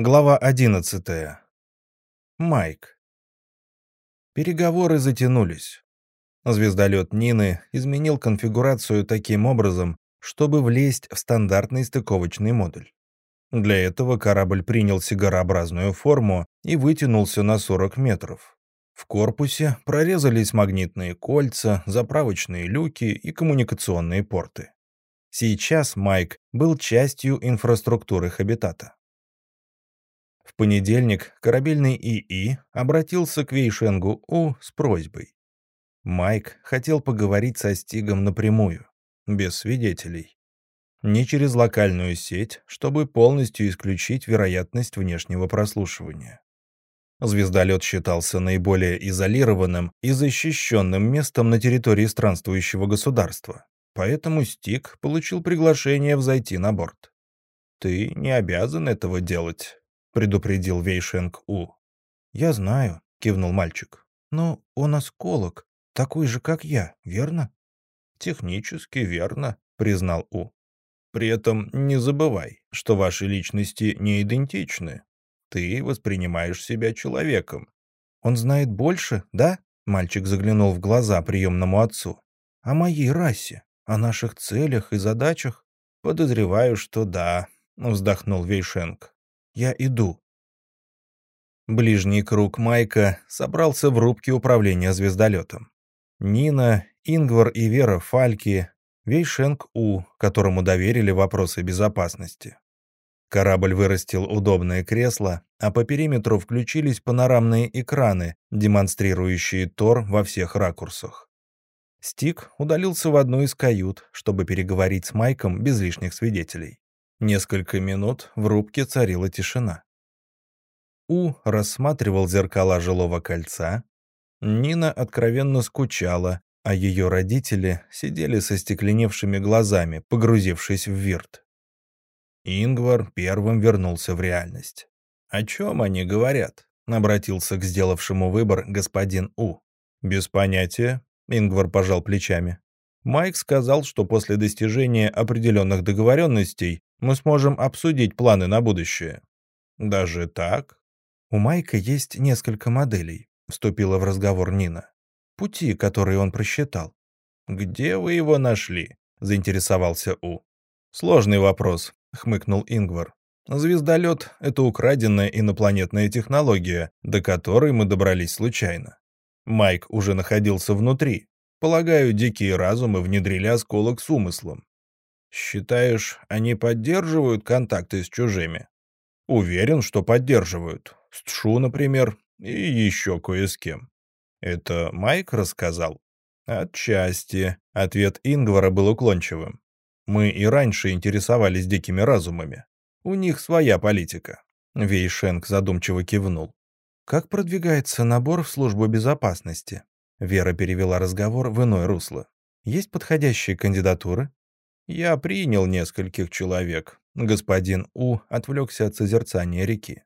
Глава 11. Майк. Переговоры затянулись. Звездолет Нины изменил конфигурацию таким образом, чтобы влезть в стандартный стыковочный модуль. Для этого корабль принял сигарообразную форму и вытянулся на 40 метров. В корпусе прорезались магнитные кольца, заправочные люки и коммуникационные порты. Сейчас Майк был частью инфраструктуры хабитата. В понедельник корабельный ИИ обратился к Вейшенгу У с просьбой. Майк хотел поговорить со Стигом напрямую, без свидетелей. Не через локальную сеть, чтобы полностью исключить вероятность внешнего прослушивания. Звездолет считался наиболее изолированным и защищенным местом на территории странствующего государства, поэтому Стиг получил приглашение взойти на борт. «Ты не обязан этого делать», — предупредил Вейшенг У. «Я знаю», — кивнул мальчик. «Но он осколок, такой же, как я, верно?» «Технически верно», — признал У. «При этом не забывай, что ваши личности не идентичны. Ты воспринимаешь себя человеком». «Он знает больше, да?» — мальчик заглянул в глаза приемному отцу. «О моей расе, о наших целях и задачах?» «Подозреваю, что да», — вздохнул Вейшенг. Я иду». Ближний круг Майка собрался в рубке управления звездолетом. Нина, Ингвар и Вера Фальки, Вейшенг У, которому доверили вопросы безопасности. Корабль вырастил удобное кресло, а по периметру включились панорамные экраны, демонстрирующие Тор во всех ракурсах. Стик удалился в одну из кают, чтобы переговорить с Майком без лишних свидетелей. Несколько минут в рубке царила тишина. У рассматривал зеркала жилого кольца. Нина откровенно скучала, а ее родители сидели со стекленевшими глазами, погрузившись в вирт. Ингвар первым вернулся в реальность. «О чем они говорят?» — обратился к сделавшему выбор господин У. «Без понятия», — Ингвар пожал плечами. Майк сказал, что после достижения определенных договоренностей мы сможем обсудить планы на будущее. Даже так? У Майка есть несколько моделей, вступила в разговор Нина. Пути, которые он просчитал. Где вы его нашли? заинтересовался У. Сложный вопрос, хмыкнул Ингвар. Звездолет — это украденная инопланетная технология, до которой мы добрались случайно. Майк уже находился внутри. Полагаю, дикие разумы внедрили осколок с умыслом. Считаешь, они поддерживают контакты с чужими? Уверен, что поддерживают. С Тшу, например, и еще кое с кем. Это Майк рассказал? Отчасти. Ответ Ингвара был уклончивым. Мы и раньше интересовались дикими разумами. У них своя политика. Вейшенк задумчиво кивнул. Как продвигается набор в службу безопасности? Вера перевела разговор в иное русло. Есть подходящие кандидатуры? Я принял нескольких человек. Господин У отвлекся от созерцания реки.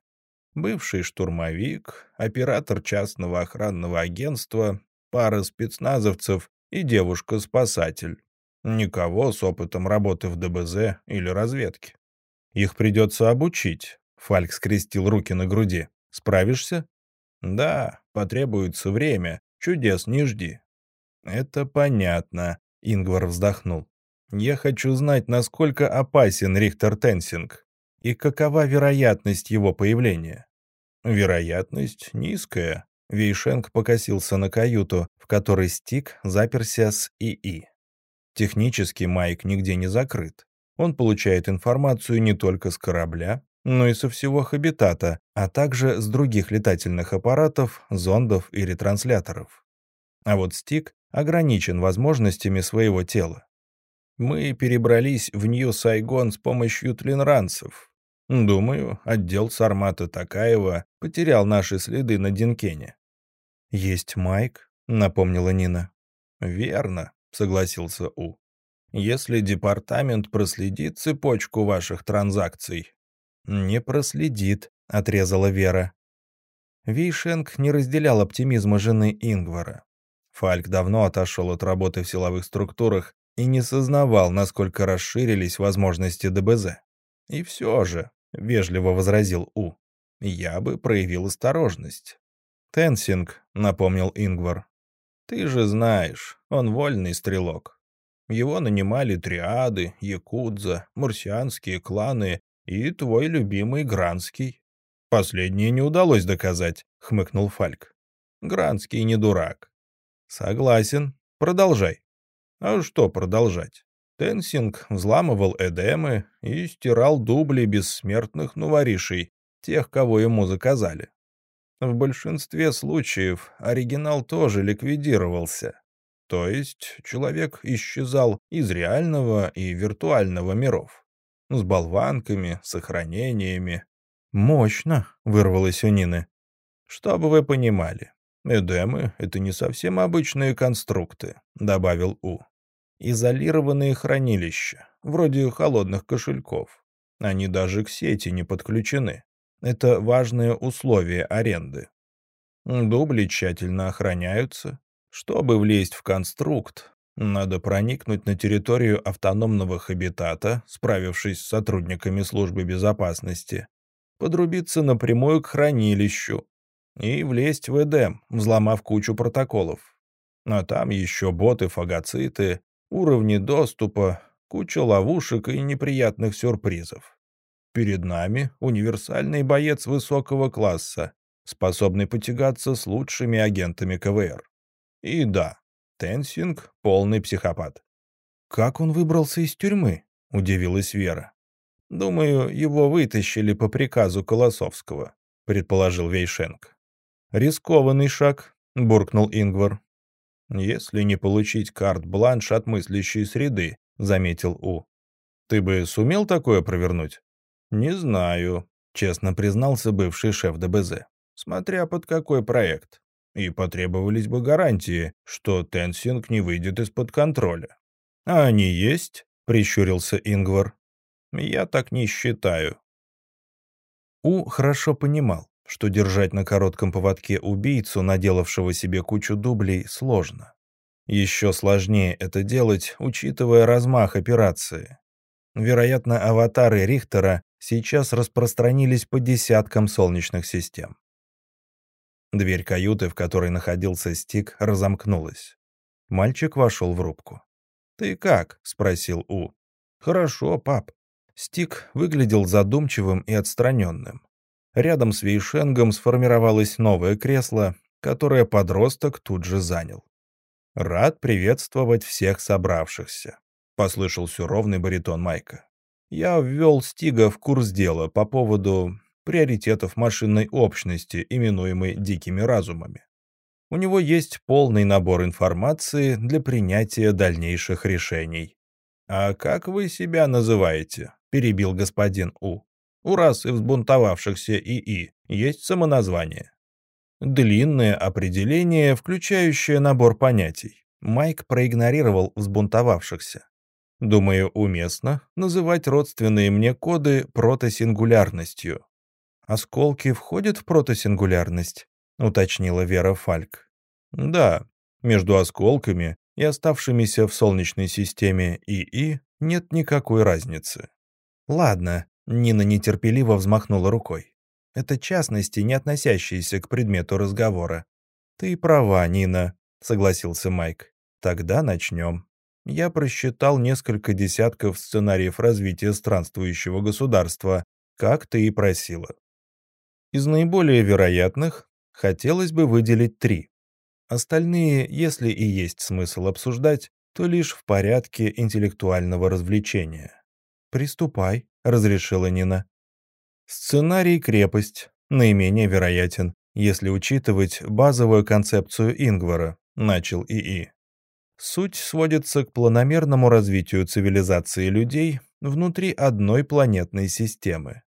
Бывший штурмовик, оператор частного охранного агентства, пара спецназовцев и девушка-спасатель. Никого с опытом работы в ДБЗ или разведке. Их придется обучить. Фальк скрестил руки на груди. Справишься? Да, потребуется время. Чудес не жди. Это понятно. Ингвар вздохнул. Я хочу знать, насколько опасен Рихтер Тенсинг и какова вероятность его появления. Вероятность низкая. Вейшенг покосился на каюту, в которой Стик заперся с ИИ. Технически Майк нигде не закрыт. Он получает информацию не только с корабля, но и со всего хабитата, а также с других летательных аппаратов, зондов и ретрансляторов. А вот Стик ограничен возможностями своего тела. Мы перебрались в Нью-Сайгон с помощью тлинранцев. Думаю, отдел Сармата Такаева потерял наши следы на Динкене. «Есть Майк», — напомнила Нина. «Верно», — согласился У. «Если департамент проследит цепочку ваших транзакций». «Не проследит», — отрезала Вера. Вейшенг не разделял оптимизма жены Ингвара. Фальк давно отошел от работы в силовых структурах и не сознавал, насколько расширились возможности ДБЗ. «И все же», — вежливо возразил У, я бы проявил осторожность. «Тенсинг», — напомнил Ингвар. «Ты же знаешь, он вольный стрелок. Его нанимали триады, якудза, марсианские кланы и твой любимый Гранский». «Последнее не удалось доказать», — хмыкнул Фальк. «Гранский не дурак». «Согласен. Продолжай». «А что продолжать? Тенсинг взламывал эдемы и стирал дубли бессмертных новоришей, тех, кого ему заказали. В большинстве случаев оригинал тоже ликвидировался. То есть человек исчезал из реального и виртуального миров. С болванками, сохранениями. «Мощно», — вырвалось у Нины. «Чтобы вы понимали, Эдемы — это не совсем обычные конструкты», — добавил У. «Изолированные хранилища, вроде холодных кошельков. Они даже к сети не подключены. Это важное условие аренды. Дубли тщательно охраняются. Чтобы влезть в конструкт, надо проникнуть на территорию автономного хабитата, справившись с сотрудниками службы безопасности, подрубиться напрямую к хранилищу и влезть в Эдем, взломав кучу протоколов. А там еще боты, фагоциты, уровни доступа, куча ловушек и неприятных сюрпризов. Перед нами универсальный боец высокого класса, способный потягаться с лучшими агентами КВР. И да, Тенсинг — полный психопат. «Как он выбрался из тюрьмы?» — удивилась Вера. «Думаю, его вытащили по приказу Колосовского», — предположил Вейшенк. «Рискованный шаг», — буркнул Ингвар. «Если не получить карт-бланш от мыслящей среды», — заметил У. «Ты бы сумел такое провернуть?» «Не знаю», — честно признался бывший шеф ДБЗ. «Смотря под какой проект. И потребовались бы гарантии, что Тенсинг не выйдет из-под контроля». «А они есть?» — прищурился Ингвар. «Я так не считаю». У хорошо понимал, что держать на коротком поводке убийцу, наделавшего себе кучу дублей, сложно. Еще сложнее это делать, учитывая размах операции. Вероятно, аватары Рихтера сейчас распространились по десяткам солнечных систем. Дверь каюты, в которой находился Стик, разомкнулась. Мальчик вошел в рубку. «Ты как?» — спросил У. «Хорошо, пап». Стик выглядел задумчивым и отстраненным. Рядом с Вейшенгом сформировалось новое кресло, которое подросток тут же занял. «Рад приветствовать всех собравшихся», — послышался ровный баритон Майка я ввел Стига в курс дела по поводу приоритетов машинной общности, именуемой дикими разумами. У него есть полный набор информации для принятия дальнейших решений. «А как вы себя называете?» — перебил господин У. «У расы взбунтовавшихся ИИ есть самоназвание». Длинное определение, включающее набор понятий. Майк проигнорировал взбунтовавшихся. Думаю, уместно называть родственные мне коды протосингулярностью. «Осколки входят в протосингулярность?» — уточнила Вера Фальк. «Да, между осколками и оставшимися в Солнечной системе ИИ нет никакой разницы». «Ладно», — Нина нетерпеливо взмахнула рукой. «Это частности, не относящиеся к предмету разговора». «Ты права, Нина», — согласился Майк. «Тогда начнем» я просчитал несколько десятков сценариев развития странствующего государства, как ты и просила. Из наиболее вероятных хотелось бы выделить три. Остальные, если и есть смысл обсуждать, то лишь в порядке интеллектуального развлечения. «Приступай», — разрешила Нина. Сценарий «Крепость» наименее вероятен, если учитывать базовую концепцию Ингвара, начал ИИ. Суть сводится к планомерному развитию цивилизации людей внутри одной планетной системы.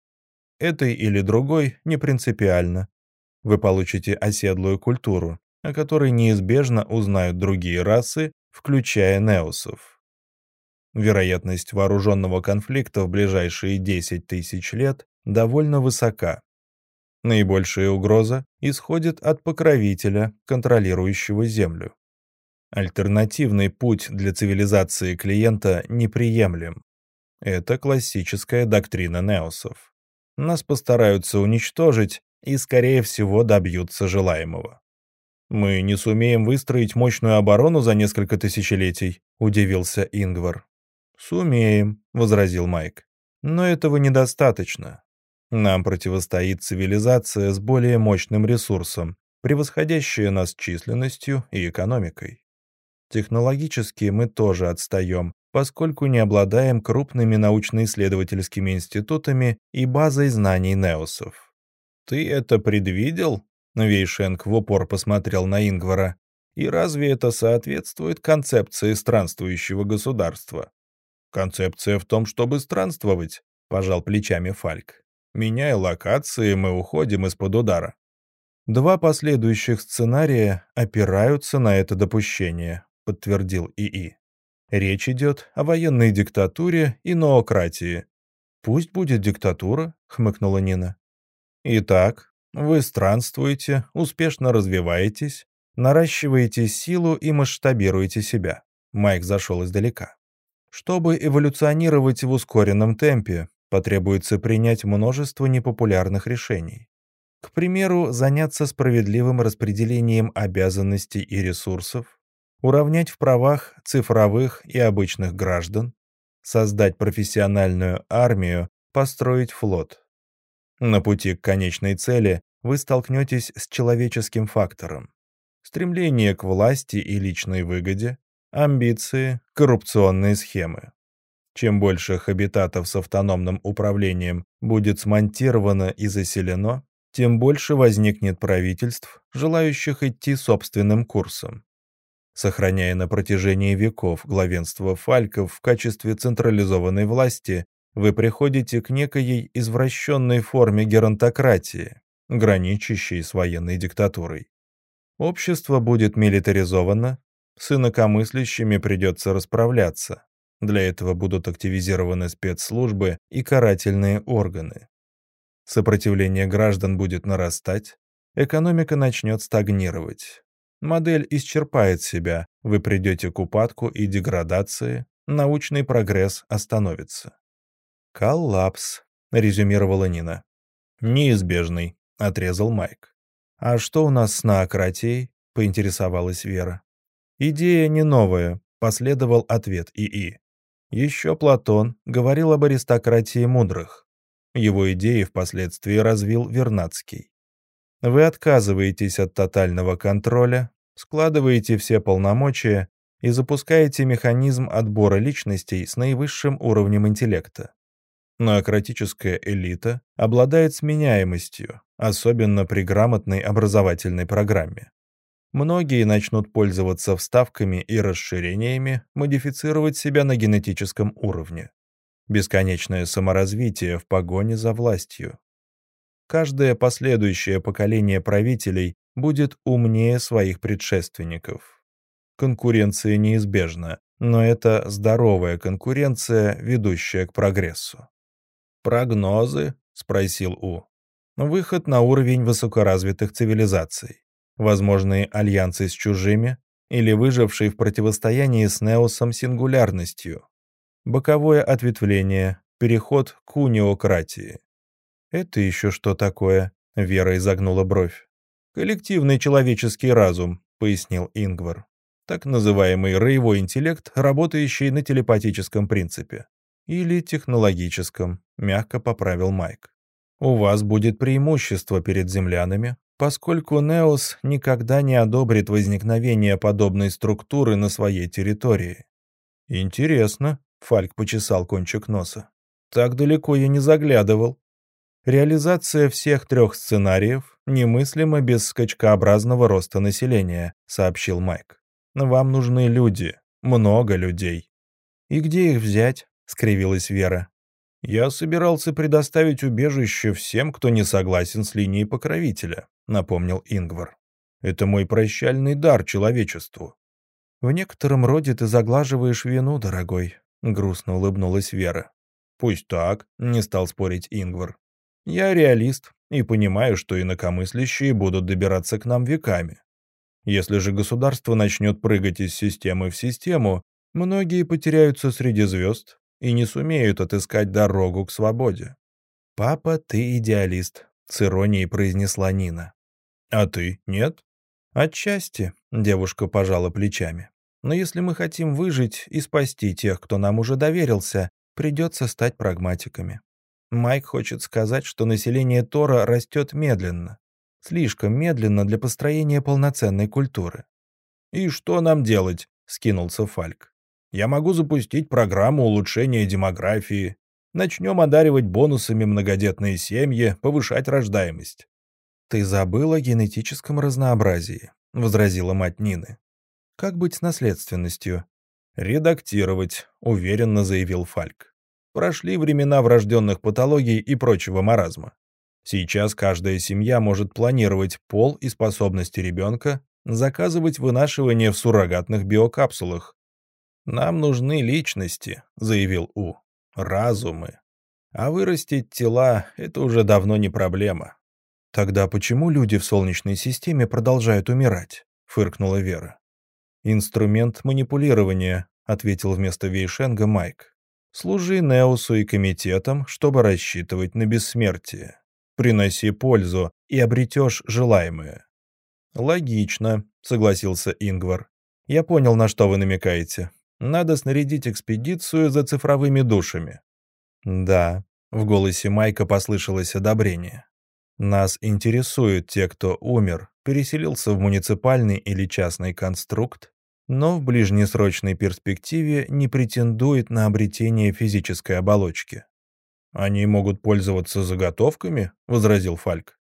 Этой или другой не принципиально. Вы получите оседлую культуру, о которой неизбежно узнают другие расы, включая неосов. Вероятность вооруженного конфликта в ближайшие 10 тысяч лет довольно высока. Наибольшая угроза исходит от покровителя, контролирующего Землю. Альтернативный путь для цивилизации клиента неприемлем. Это классическая доктрина неосов. Нас постараются уничтожить и, скорее всего, добьются желаемого. «Мы не сумеем выстроить мощную оборону за несколько тысячелетий», — удивился Ингвар. «Сумеем», — возразил Майк. «Но этого недостаточно. Нам противостоит цивилизация с более мощным ресурсом, превосходящая нас численностью и экономикой. Технологически мы тоже отстаем, поскольку не обладаем крупными научно-исследовательскими институтами и базой знаний неосов. «Ты это предвидел?» — Вейшенк в упор посмотрел на Ингвара. «И разве это соответствует концепции странствующего государства?» «Концепция в том, чтобы странствовать», — пожал плечами Фальк. «Меняя локации, мы уходим из-под удара». Два последующих сценария опираются на это допущение, подтвердил ИИ. Речь идет о военной диктатуре и ноократии. Пусть будет диктатура, хмыкнула Нина. Итак, вы странствуете, успешно развиваетесь, наращиваете силу и масштабируете себя. Майк зашел издалека. Чтобы эволюционировать в ускоренном темпе, потребуется принять множество непопулярных решений. К примеру, заняться справедливым распределением обязанностей и ресурсов, уравнять в правах цифровых и обычных граждан, создать профессиональную армию, построить флот. На пути к конечной цели вы столкнетесь с человеческим фактором. Стремление к власти и личной выгоде, амбиции, коррупционные схемы. Чем больше хабитатов с автономным управлением будет смонтировано и заселено, тем больше возникнет правительств, желающих идти собственным курсом сохраняя на протяжении веков главенство фальков в качестве централизованной власти, вы приходите к некой извращенной форме геронтократии, граничащей с военной диктатурой. Общество будет милитаризовано, с инакомыслящими придется расправляться. Для этого будут активизированы спецслужбы и карательные органы. Сопротивление граждан будет нарастать, экономика начнет стагнировать. Модель исчерпает себя, вы придете к упадку и деградации, научный прогресс остановится. «Коллапс», — резюмировала Нина. «Неизбежный», — отрезал Майк. «А что у нас с наократией?» — поинтересовалась Вера. «Идея не новая», — последовал ответ ИИ. Еще Платон говорил об аристократии мудрых. Его идеи впоследствии развил Вернадский. Вы отказываетесь от тотального контроля, складываете все полномочия и запускаете механизм отбора личностей с наивысшим уровнем интеллекта. Ноократическая элита обладает сменяемостью, особенно при грамотной образовательной программе. Многие начнут пользоваться вставками и расширениями, модифицировать себя на генетическом уровне. Бесконечное саморазвитие в погоне за властью. Каждое последующее поколение правителей будет умнее своих предшественников. Конкуренция неизбежна, но это здоровая конкуренция, ведущая к прогрессу. «Прогнозы?» — спросил У. «Выход на уровень высокоразвитых цивилизаций. Возможные альянсы с чужими или выжившие в противостоянии с Неосом сингулярностью. Боковое ответвление, переход к униократии. «Это еще что такое?» — Вера изогнула бровь. «Коллективный человеческий разум», — пояснил Ингвар. «Так называемый роевой интеллект, работающий на телепатическом принципе. Или технологическом», — мягко поправил Майк. «У вас будет преимущество перед землянами, поскольку Неос никогда не одобрит возникновение подобной структуры на своей территории». «Интересно», — Фальк почесал кончик носа. «Так далеко я не заглядывал. Реализация всех трех сценариев немыслима без скачкообразного роста населения, сообщил Майк. Вам нужны люди, много людей. И где их взять? скривилась Вера. Я собирался предоставить убежище всем, кто не согласен с линией покровителя, напомнил Ингвар. Это мой прощальный дар человечеству. В некотором роде ты заглаживаешь вину, дорогой, грустно улыбнулась Вера. Пусть так, не стал спорить Ингвар. Я реалист и понимаю, что инакомыслящие будут добираться к нам веками. Если же государство начнет прыгать из системы в систему, многие потеряются среди звезд и не сумеют отыскать дорогу к свободе. «Папа, ты идеалист», — с иронией произнесла Нина. «А ты нет?» «Отчасти», — девушка пожала плечами. «Но если мы хотим выжить и спасти тех, кто нам уже доверился, придется стать прагматиками. Майк хочет сказать, что население Тора растет медленно. Слишком медленно для построения полноценной культуры. «И что нам делать?» — скинулся Фальк. «Я могу запустить программу улучшения демографии. Начнем одаривать бонусами многодетные семьи, повышать рождаемость». «Ты забыл о генетическом разнообразии», — возразила мать Нины. «Как быть с наследственностью?» «Редактировать», — уверенно заявил Фальк. «Прошли времена врожденных патологий и прочего маразма. Сейчас каждая семья может планировать пол и способности ребенка, заказывать вынашивание в суррогатных биокапсулах. «Нам нужны личности», — заявил У. «Разумы. А вырастить тела — это уже давно не проблема». «Тогда почему люди в Солнечной системе продолжают умирать?» — фыркнула Вера. «Инструмент манипулирования», — ответил вместо Вейшенга Майк. «Служи Неусу и комитетам, чтобы рассчитывать на бессмертие. Приноси пользу, и обретешь желаемое». «Логично», — согласился Ингвар. «Я понял, на что вы намекаете. Надо снарядить экспедицию за цифровыми душами». «Да», — в голосе Майка послышалось одобрение. «Нас интересуют те, кто умер, переселился в муниципальный или частный конструкт, но в ближнесрочной перспективе не претендует на обретение физической оболочки. «Они могут пользоваться заготовками?» — возразил Фальк.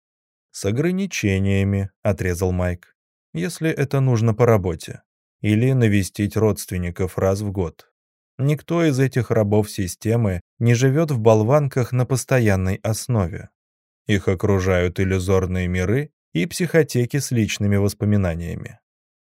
«С ограничениями», — отрезал Майк. «Если это нужно по работе. Или навестить родственников раз в год. Никто из этих рабов системы не живет в болванках на постоянной основе. Их окружают иллюзорные миры и психотеки с личными воспоминаниями.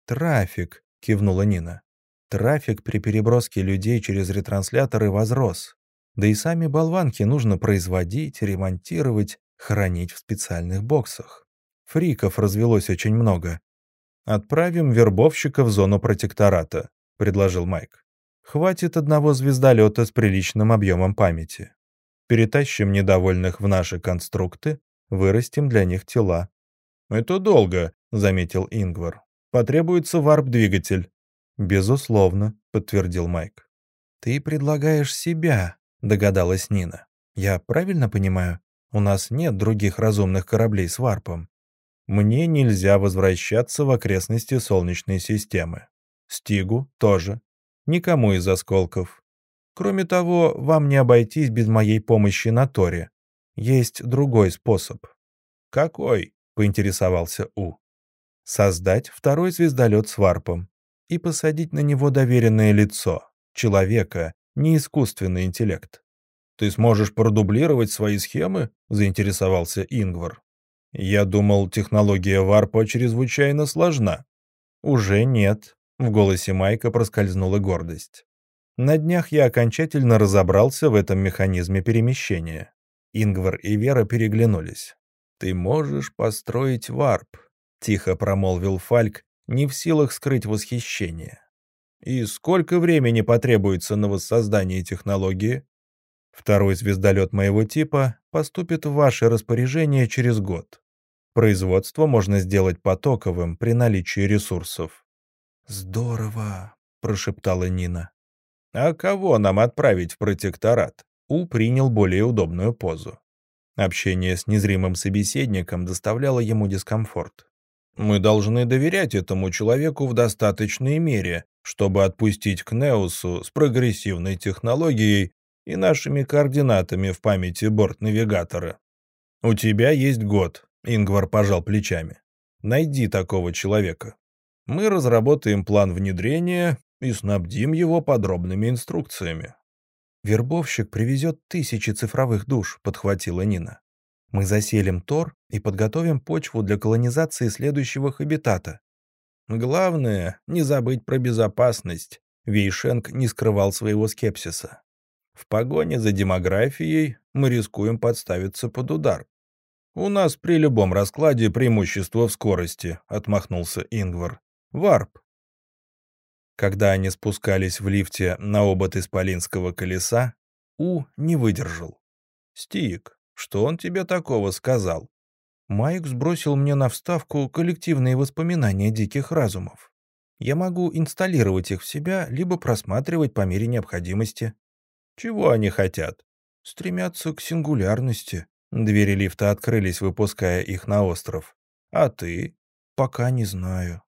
«Трафик», — кивнула Нина. «Трафик при переброске людей через ретрансляторы возрос. Да и сами болванки нужно производить, ремонтировать, хранить в специальных боксах. Фриков развелось очень много. «Отправим вербовщика в зону протектората», — предложил Майк. «Хватит одного звездолета с приличным объемом памяти. Перетащим недовольных в наши конструкты, вырастим для них тела». «Это долго», — заметил Ингвар. «Потребуется варп-двигатель». «Безусловно», — подтвердил Майк. «Ты предлагаешь себя», — догадалась Нина. «Я правильно понимаю? У нас нет других разумных кораблей с варпом. Мне нельзя возвращаться в окрестности Солнечной системы. Стигу тоже. Никому из осколков. Кроме того, вам не обойтись без моей помощи на Торе. Есть другой способ». «Какой?» — поинтересовался У. «Создать второй звездолет с варпом и посадить на него доверенное лицо, человека, не искусственный интеллект. «Ты сможешь продублировать свои схемы?» — заинтересовался Ингвар. «Я думал, технология варпа чрезвычайно сложна». «Уже нет», — в голосе Майка проскользнула гордость. «На днях я окончательно разобрался в этом механизме перемещения». Ингвар и Вера переглянулись. «Ты можешь построить варп», — тихо промолвил Фальк, не в силах скрыть восхищение. И сколько времени потребуется на воссоздание технологии? Второй звездолет моего типа поступит в ваше распоряжение через год. Производство можно сделать потоковым при наличии ресурсов. «Здорово», — прошептала Нина. «А кого нам отправить в протекторат?» У принял более удобную позу. Общение с незримым собеседником доставляло ему дискомфорт. «Мы должны доверять этому человеку в достаточной мере, чтобы отпустить к Неусу с прогрессивной технологией и нашими координатами в памяти борт-навигатора. «У тебя есть год», — Ингвар пожал плечами. «Найди такого человека. Мы разработаем план внедрения и снабдим его подробными инструкциями». «Вербовщик привезет тысячи цифровых душ», — подхватила Нина. «Мы заселим Тор и подготовим почву для колонизации следующего хабитата. Главное, не забыть про безопасность. Вейшенк не скрывал своего скепсиса. В погоне за демографией мы рискуем подставиться под удар. «У нас при любом раскладе преимущество в скорости», — отмахнулся Ингвар. «Варп». Когда они спускались в лифте на обод исполинского колеса, У не выдержал. «Стик, Что он тебе такого сказал?» Майк сбросил мне на вставку коллективные воспоминания диких разумов. Я могу инсталлировать их в себя, либо просматривать по мере необходимости. Чего они хотят? Стремятся к сингулярности. Двери лифта открылись, выпуская их на остров. А ты? Пока не знаю.